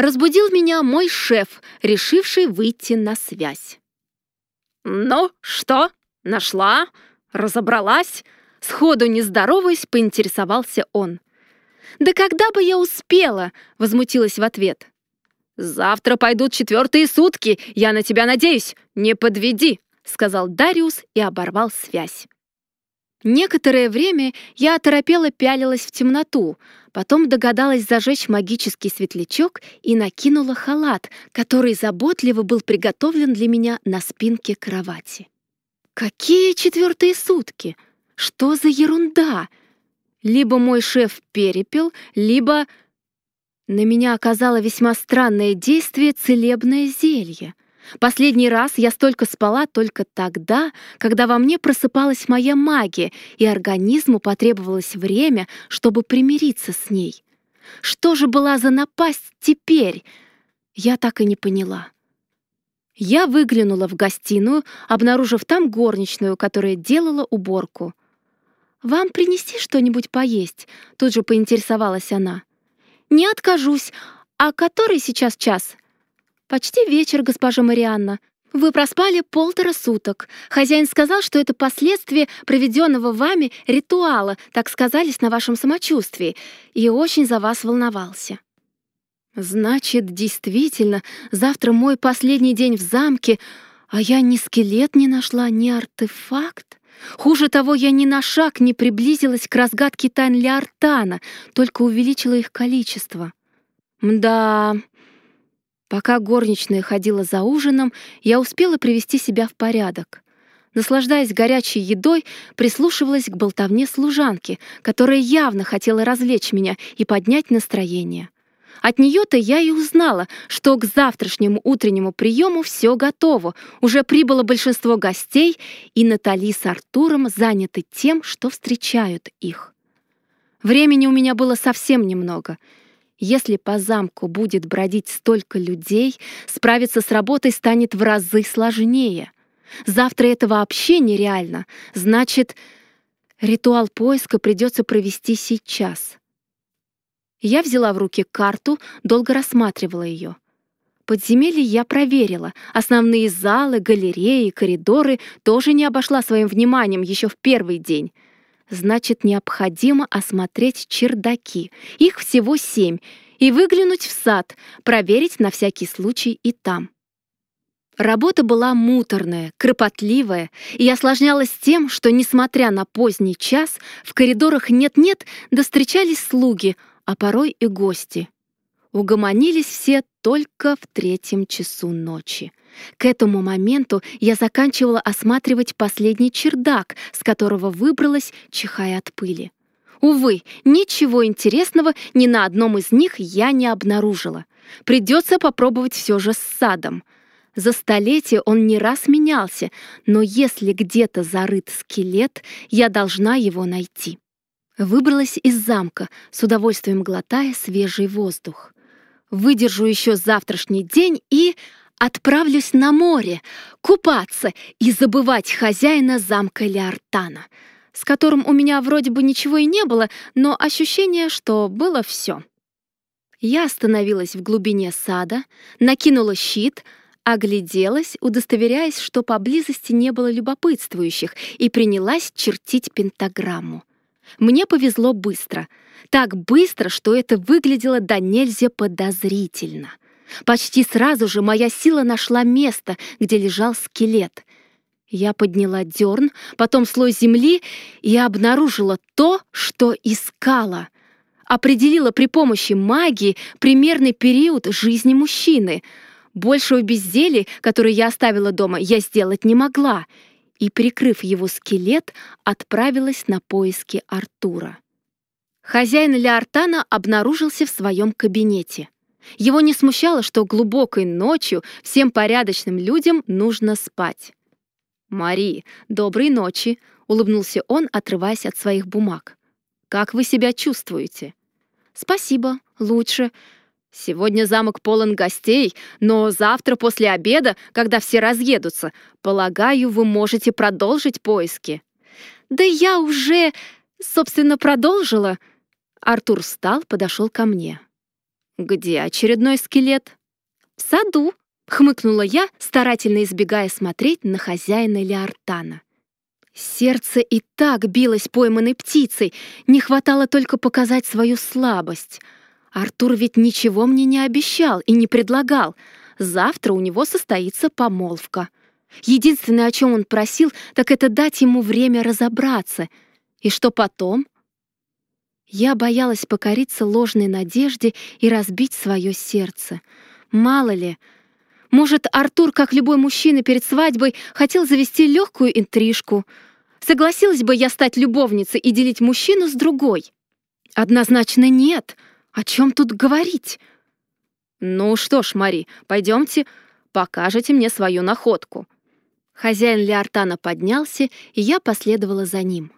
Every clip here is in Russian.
Разбудил меня мой шеф, решивший выйти на связь. «Ну, что, нашла? Разобралась?» Сходу не здороваясь, поинтересовался он. «Да когда бы я успела?» — возмутилась в ответ. «Завтра пойдут четвертые сутки, я на тебя надеюсь, не подведи», — сказал Дариус и оборвал связь. Некоторое время я оторопела пялилась в темноту, потом догадалась зажечь магический светлячок и накинула халат, который заботливо был приготовлен для меня на спинке кровати. Какие четвертые сутки? Что за ерунда? Либо мой шеф перепел, либо... На меня оказало весьма странное действие целебное зелье — Последний раз я столько спала только тогда, когда во мне просыпалась моя магия, и организму потребовалось время, чтобы примириться с ней. Что же была за напасть теперь? Я так и не поняла. Я выглянула в гостиную, обнаружив там горничную, которая делала уборку. «Вам принести что-нибудь поесть?» — тут же поинтересовалась она. «Не откажусь. А который сейчас час?» «Почти вечер, госпожа Марианна. Вы проспали полтора суток. Хозяин сказал, что это последствия проведенного вами ритуала, так сказались на вашем самочувствии, и очень за вас волновался». «Значит, действительно, завтра мой последний день в замке, а я ни скелет не нашла, ни артефакт. Хуже того, я ни на шаг не приблизилась к разгадке тайн Леортана, только увеличила их количество. Мда, Пока горничная ходила за ужином, я успела привести себя в порядок. Наслаждаясь горячей едой, прислушивалась к болтовне служанки, которая явно хотела развлечь меня и поднять настроение. От нее-то я и узнала, что к завтрашнему утреннему приему все готово, уже прибыло большинство гостей, и Натали с Артуром заняты тем, что встречают их. Времени у меня было совсем немного — если по замку будет бродить столько людей, справиться с работой станет в разы сложнее. Завтра это вообще нереально. Значит, ритуал поиска придется провести сейчас. Я взяла в руки карту, долго рассматривала ее. Подземелье я проверила. Основные залы, галереи, коридоры тоже не обошла своим вниманием еще в первый день — Значит, необходимо осмотреть чердаки. Их всего семь. И выглянуть в сад, проверить на всякий случай и там. Работа была муторная, кропотливая и осложнялась тем, что, несмотря на поздний час, в коридорах нет-нет, достречались слуги, а порой и гости. Угомонились все только в третьем часу ночи. К этому моменту я заканчивала осматривать последний чердак, с которого выбралась, чихая от пыли. Увы, ничего интересного ни на одном из них я не обнаружила. Придется попробовать все же с садом. За столетие он не раз менялся, но если где-то зарыт скелет, я должна его найти. Выбралась из замка, с удовольствием глотая свежий воздух. Выдержу еще завтрашний день и отправлюсь на море, купаться и забывать хозяина замка Леортана, с которым у меня вроде бы ничего и не было, но ощущение, что было все. Я остановилась в глубине сада, накинула щит, огляделась, удостоверяясь, что поблизости не было любопытствующих, и принялась чертить пентаграмму. Мне повезло быстро. Так быстро, что это выглядело до нельзя подозрительно — Почти сразу же моя сила нашла место, где лежал скелет. Я подняла дерн, потом слой земли и обнаружила то, что искала. Определила при помощи магии примерный период жизни мужчины. Большего безделия, которое я оставила дома, я сделать не могла. И, прикрыв его скелет, отправилась на поиски Артура. Хозяин Леортана обнаружился в своем кабинете. Его не смущало, что глубокой ночью всем порядочным людям нужно спать. «Мари, доброй ночи!» — улыбнулся он, отрываясь от своих бумаг. «Как вы себя чувствуете?» «Спасибо, лучше. Сегодня замок полон гостей, но завтра после обеда, когда все разъедутся, полагаю, вы можете продолжить поиски». «Да я уже, собственно, продолжила». Артур встал, подошел ко мне. Где очередной скелет? В саду, хмыкнула я, старательно избегая смотреть на хозяина Леортана. Сердце и так билось пойманной птицей, не хватало только показать свою слабость. Артур ведь ничего мне не обещал и не предлагал. Завтра у него состоится помолвка. Единственное, о чем он просил, так это дать ему время разобраться. И что потом? Я боялась покориться ложной надежде и разбить свое сердце. Мало ли, может, Артур, как любой мужчина перед свадьбой, хотел завести легкую интрижку — Согласилась бы я стать любовницей и делить мужчину с другой? Однозначно нет. О чем тут говорить? Ну что ж, Мари, пойдемте, покажете мне свою находку. Хозяин Леортана поднялся, и я последовала за ним.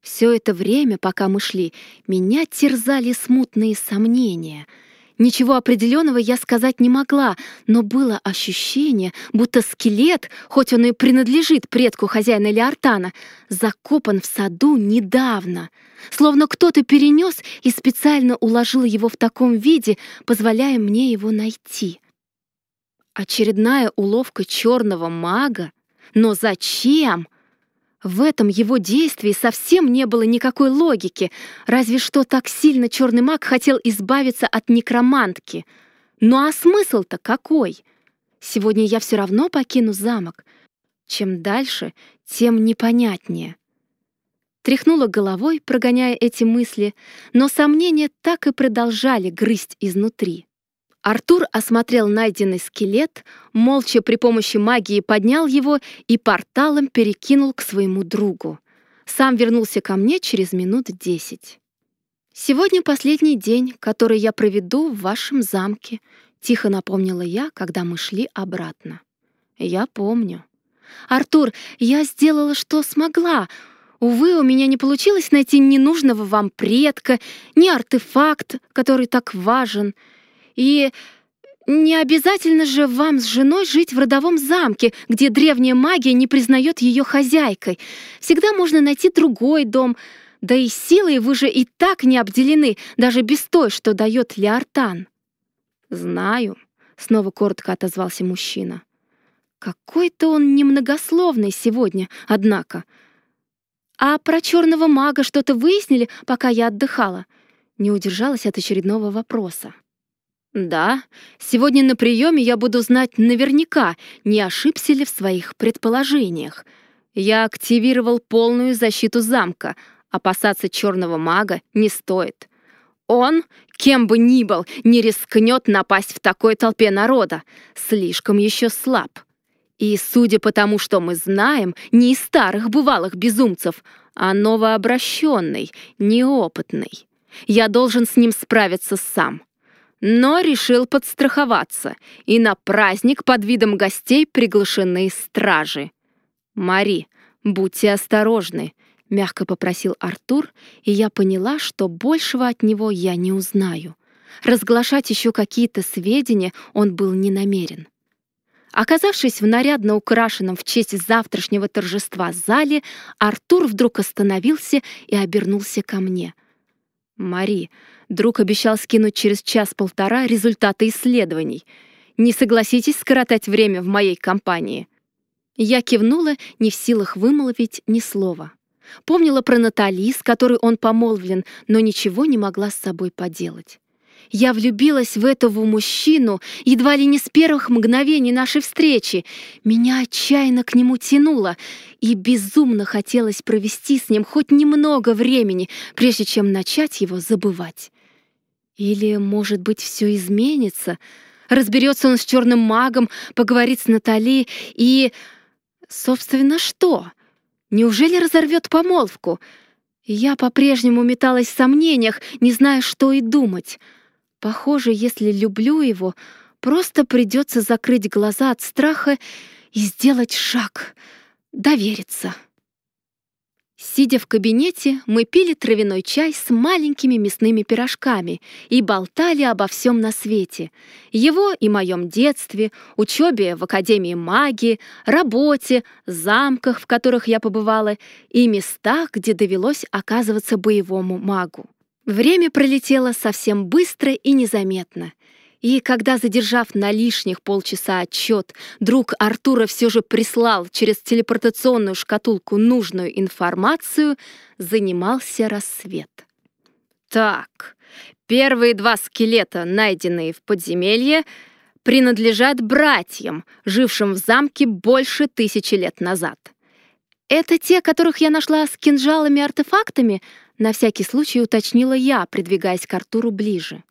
Все это время, пока мы шли, меня терзали смутные сомнения — Ничего определенного я сказать не могла, но было ощущение, будто скелет, хоть он и принадлежит предку хозяина Леортана, закопан в саду недавно. Словно кто-то перенес и специально уложил его в таком виде, позволяя мне его найти. Очередная уловка черного мага? Но зачем? — в этом его действии совсем не было никакой логики, разве что так сильно черный маг хотел избавиться от некромантки. Ну а смысл-то какой? Сегодня я все равно покину замок. Чем дальше, тем непонятнее. Тряхнула головой, прогоняя эти мысли, но сомнения так и продолжали грызть изнутри. Артур осмотрел найденный скелет, молча при помощи магии поднял его и порталом перекинул к своему другу. Сам вернулся ко мне через минут десять. «Сегодня последний день, который я проведу в вашем замке», — тихо напомнила я, когда мы шли обратно. «Я помню». «Артур, я сделала, что смогла. Увы, у меня не получилось найти ни нужного вам предка, ни артефакт, который так важен». И не обязательно же вам с женой жить в родовом замке, где древняя магия не признает ее хозяйкой. Всегда можно найти другой дом. Да и силой вы же и так не обделены, даже без той, что дает Леортан. Знаю, снова коротко отозвался мужчина. Какой-то он немногословный сегодня, однако. А про черного мага что-то выяснили, пока я отдыхала? Не удержалась от очередного вопроса. Да, сегодня на приеме я буду знать наверняка, не ошибся ли в своих предположениях. Я активировал полную защиту замка. Опасаться черного мага не стоит. Он, кем бы ни был, не рискнет напасть в такой толпе народа. Слишком еще слаб. И, судя по тому, что мы знаем, не из старых бывалых безумцев, а новообращенный, неопытный. Я должен с ним справиться сам но решил подстраховаться, и на праздник под видом гостей приглашены стражи. «Мари, будьте осторожны», — мягко попросил Артур, и я поняла, что большего от него я не узнаю. Разглашать еще какие-то сведения он был не намерен. Оказавшись в нарядно украшенном в честь завтрашнего торжества зале, Артур вдруг остановился и обернулся ко мне. «Мари, Друг обещал скинуть через час-полтора результаты исследований. Не согласитесь скоротать время в моей компании?» Я кивнула, не в силах вымолвить ни слова. Помнила про Натали, с которой он помолвлен, но ничего не могла с собой поделать. Я влюбилась в этого мужчину едва ли не с первых мгновений нашей встречи. Меня отчаянно к нему тянуло, и безумно хотелось провести с ним хоть немного времени, прежде чем начать его забывать. Или, может быть, все изменится? Разберется он с черным магом, поговорит с Натали и... Собственно, что? Неужели разорвет помолвку? Я по-прежнему металась в сомнениях, не зная, что и думать. Похоже, если люблю его, просто придется закрыть глаза от страха и сделать шаг, довериться. Сидя в кабинете, мы пили травяной чай с маленькими мясными пирожками и болтали обо всем на свете. Его и моем детстве, учебе в Академии магии, работе, замках, в которых я побывала, и местах, где довелось оказываться боевому магу. Время пролетело совсем быстро и незаметно. И когда, задержав на лишних полчаса отчет, друг Артура все же прислал через телепортационную шкатулку нужную информацию, занимался рассвет. Так, первые два скелета, найденные в подземелье, принадлежат братьям, жившим в замке больше тысячи лет назад. Это те, которых я нашла с кинжалами-артефактами? На всякий случай уточнила я, придвигаясь к Артуру ближе.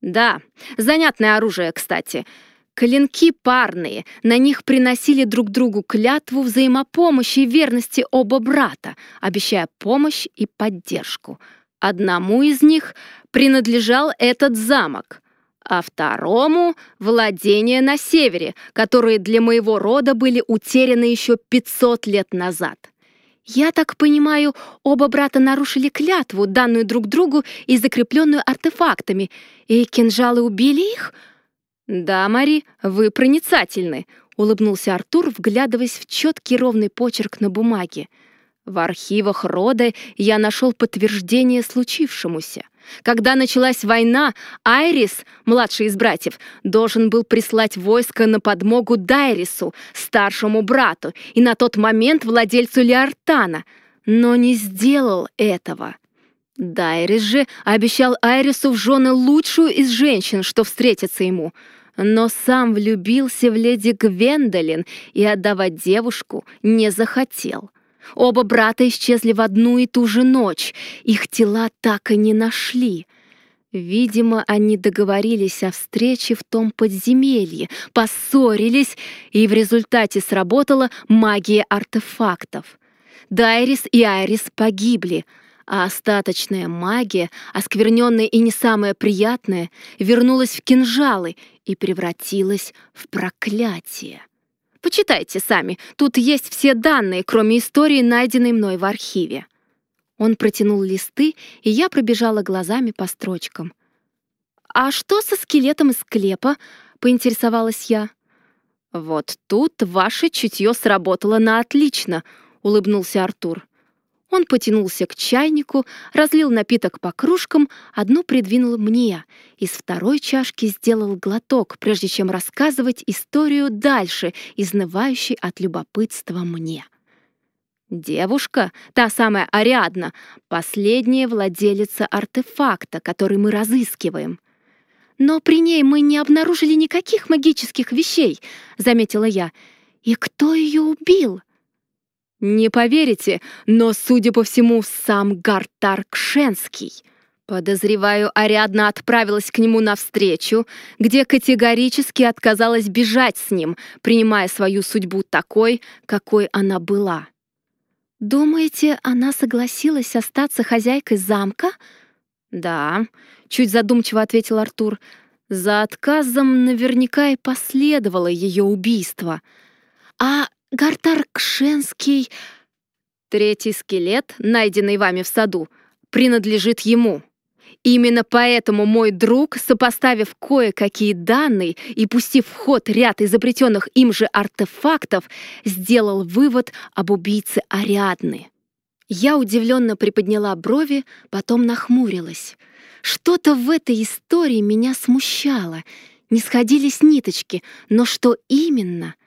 Да, занятное оружие, кстати. Клинки парные, на них приносили друг другу клятву взаимопомощи и верности оба брата, обещая помощь и поддержку. Одному из них принадлежал этот замок, а второму — владения на севере, которые для моего рода были утеряны еще 500 лет назад. Я так понимаю, оба брата нарушили клятву, данную друг другу и закрепленную артефактами, и кинжалы убили их? Да, Мари, вы проницательны, улыбнулся Артур, вглядываясь в четкий ровный почерк на бумаге. В архивах рода я нашел подтверждение случившемуся. Когда началась война, Айрис, младший из братьев, должен был прислать войско на подмогу Дайрису, старшему брату, и на тот момент владельцу Леортана, но не сделал этого. Дайрис же обещал Айрису в жены лучшую из женщин, что встретится ему, но сам влюбился в леди Гвендолин и отдавать девушку не захотел. Оба брата исчезли в одну и ту же ночь. Их тела так и не нашли. Видимо, они договорились о встрече в том подземелье, поссорились, и в результате сработала магия артефактов. Дайрис и Айрис погибли, а остаточная магия, оскверненная и не самая приятная, вернулась в кинжалы и превратилась в проклятие. Почитайте сами, тут есть все данные, кроме истории, найденной мной в архиве». Он протянул листы, и я пробежала глазами по строчкам. «А что со скелетом из склепа?» — поинтересовалась я. «Вот тут ваше чутье сработало на отлично», — улыбнулся Артур. Он потянулся к чайнику, разлил напиток по кружкам, одну придвинул мне, из второй чашки сделал глоток, прежде чем рассказывать историю дальше, изнывающей от любопытства мне. Девушка, та самая Ариадна, последняя владелица артефакта, который мы разыскиваем. Но при ней мы не обнаружили никаких магических вещей, заметила я. И кто ее убил? Не поверите, но, судя по всему, сам Гартар Кшенский. Подозреваю, Ариадна отправилась к нему навстречу, где категорически отказалась бежать с ним, принимая свою судьбу такой, какой она была. «Думаете, она согласилась остаться хозяйкой замка?» «Да», — чуть задумчиво ответил Артур. «За отказом наверняка и последовало ее убийство. А Гартар Кшенский, третий скелет, найденный вами в саду, принадлежит ему. Именно поэтому мой друг, сопоставив кое-какие данные и пустив в ход ряд изобретенных им же артефактов, сделал вывод об убийце Ариадны. Я удивленно приподняла брови, потом нахмурилась. Что-то в этой истории меня смущало. Не сходились ниточки, но что именно —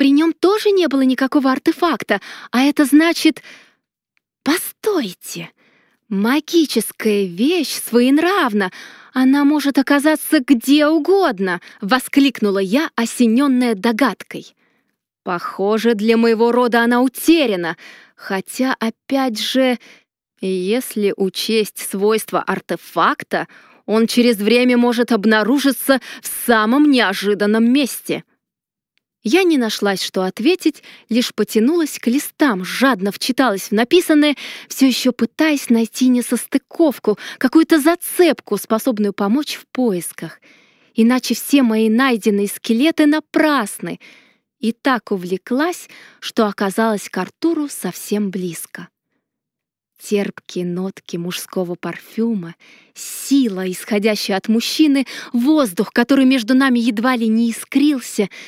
при нем тоже не было никакого артефакта, а это значит... Постойте! Магическая вещь своенравна, она может оказаться где угодно, воскликнула я, осененная догадкой. Похоже, для моего рода она утеряна, хотя, опять же, если учесть свойства артефакта, он через время может обнаружиться в самом неожиданном месте. Я не нашлась, что ответить, лишь потянулась к листам, жадно вчиталась в написанное, все еще пытаясь найти несостыковку, какую-то зацепку, способную помочь в поисках. Иначе все мои найденные скелеты напрасны. И так увлеклась, что оказалась к Артуру совсем близко. Терпкие нотки мужского парфюма, сила, исходящая от мужчины, воздух, который между нами едва ли не искрился —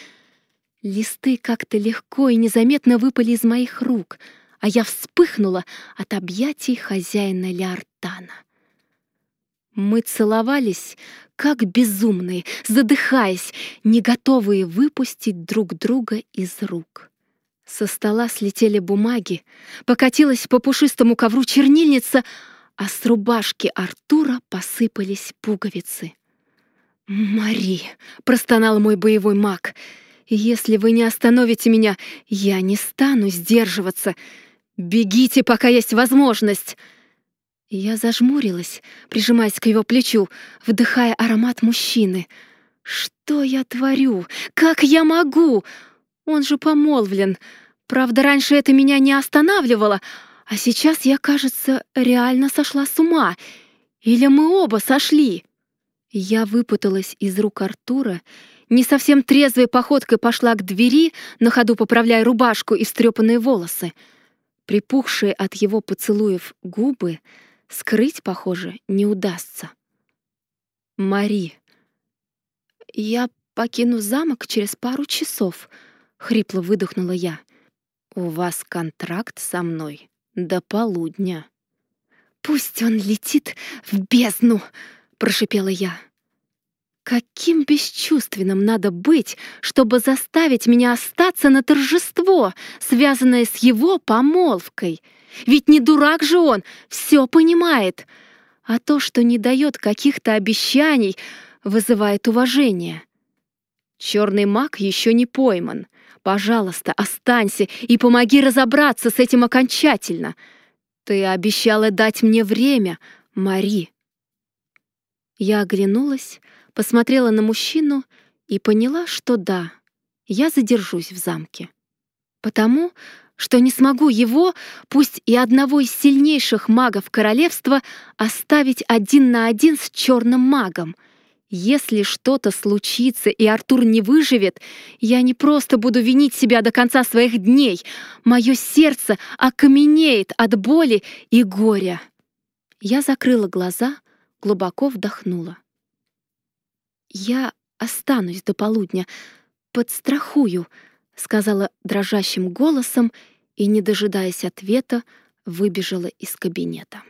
Листы как-то легко и незаметно выпали из моих рук, а я вспыхнула от объятий хозяина Леортана. Мы целовались, как безумные, задыхаясь, не готовые выпустить друг друга из рук. Со стола слетели бумаги, покатилась по пушистому ковру чернильница, а с рубашки Артура посыпались пуговицы. «Мари!» — простонал мой боевой маг. «Если вы не остановите меня, я не стану сдерживаться. Бегите, пока есть возможность!» Я зажмурилась, прижимаясь к его плечу, вдыхая аромат мужчины. «Что я творю? Как я могу? Он же помолвлен. Правда, раньше это меня не останавливало, а сейчас я, кажется, реально сошла с ума. Или мы оба сошли?» Я выпуталась из рук Артура, не совсем трезвой походкой пошла к двери, на ходу поправляя рубашку и встрепанные волосы. Припухшие от его поцелуев губы скрыть, похоже, не удастся. «Мари, я покину замок через пару часов», — хрипло выдохнула я. «У вас контракт со мной до полудня». «Пусть он летит в бездну!» прошипела я. Каким бесчувственным надо быть, чтобы заставить меня остаться на торжество, связанное с его помолвкой? Ведь не дурак же он, все понимает. А то, что не дает каких-то обещаний, вызывает уважение. Черный маг еще не пойман. Пожалуйста, останься и помоги разобраться с этим окончательно. Ты обещала дать мне время, Мари. Я оглянулась, посмотрела на мужчину и поняла, что да, я задержусь в замке. Потому что не смогу его, пусть и одного из сильнейших магов королевства, оставить один на один с черным магом. Если что-то случится и Артур не выживет, я не просто буду винить себя до конца своих дней. Мое сердце окаменеет от боли и горя. Я закрыла глаза — глубоко вдохнула. «Я останусь до полудня, подстрахую», — сказала дрожащим голосом и, не дожидаясь ответа, выбежала из кабинета.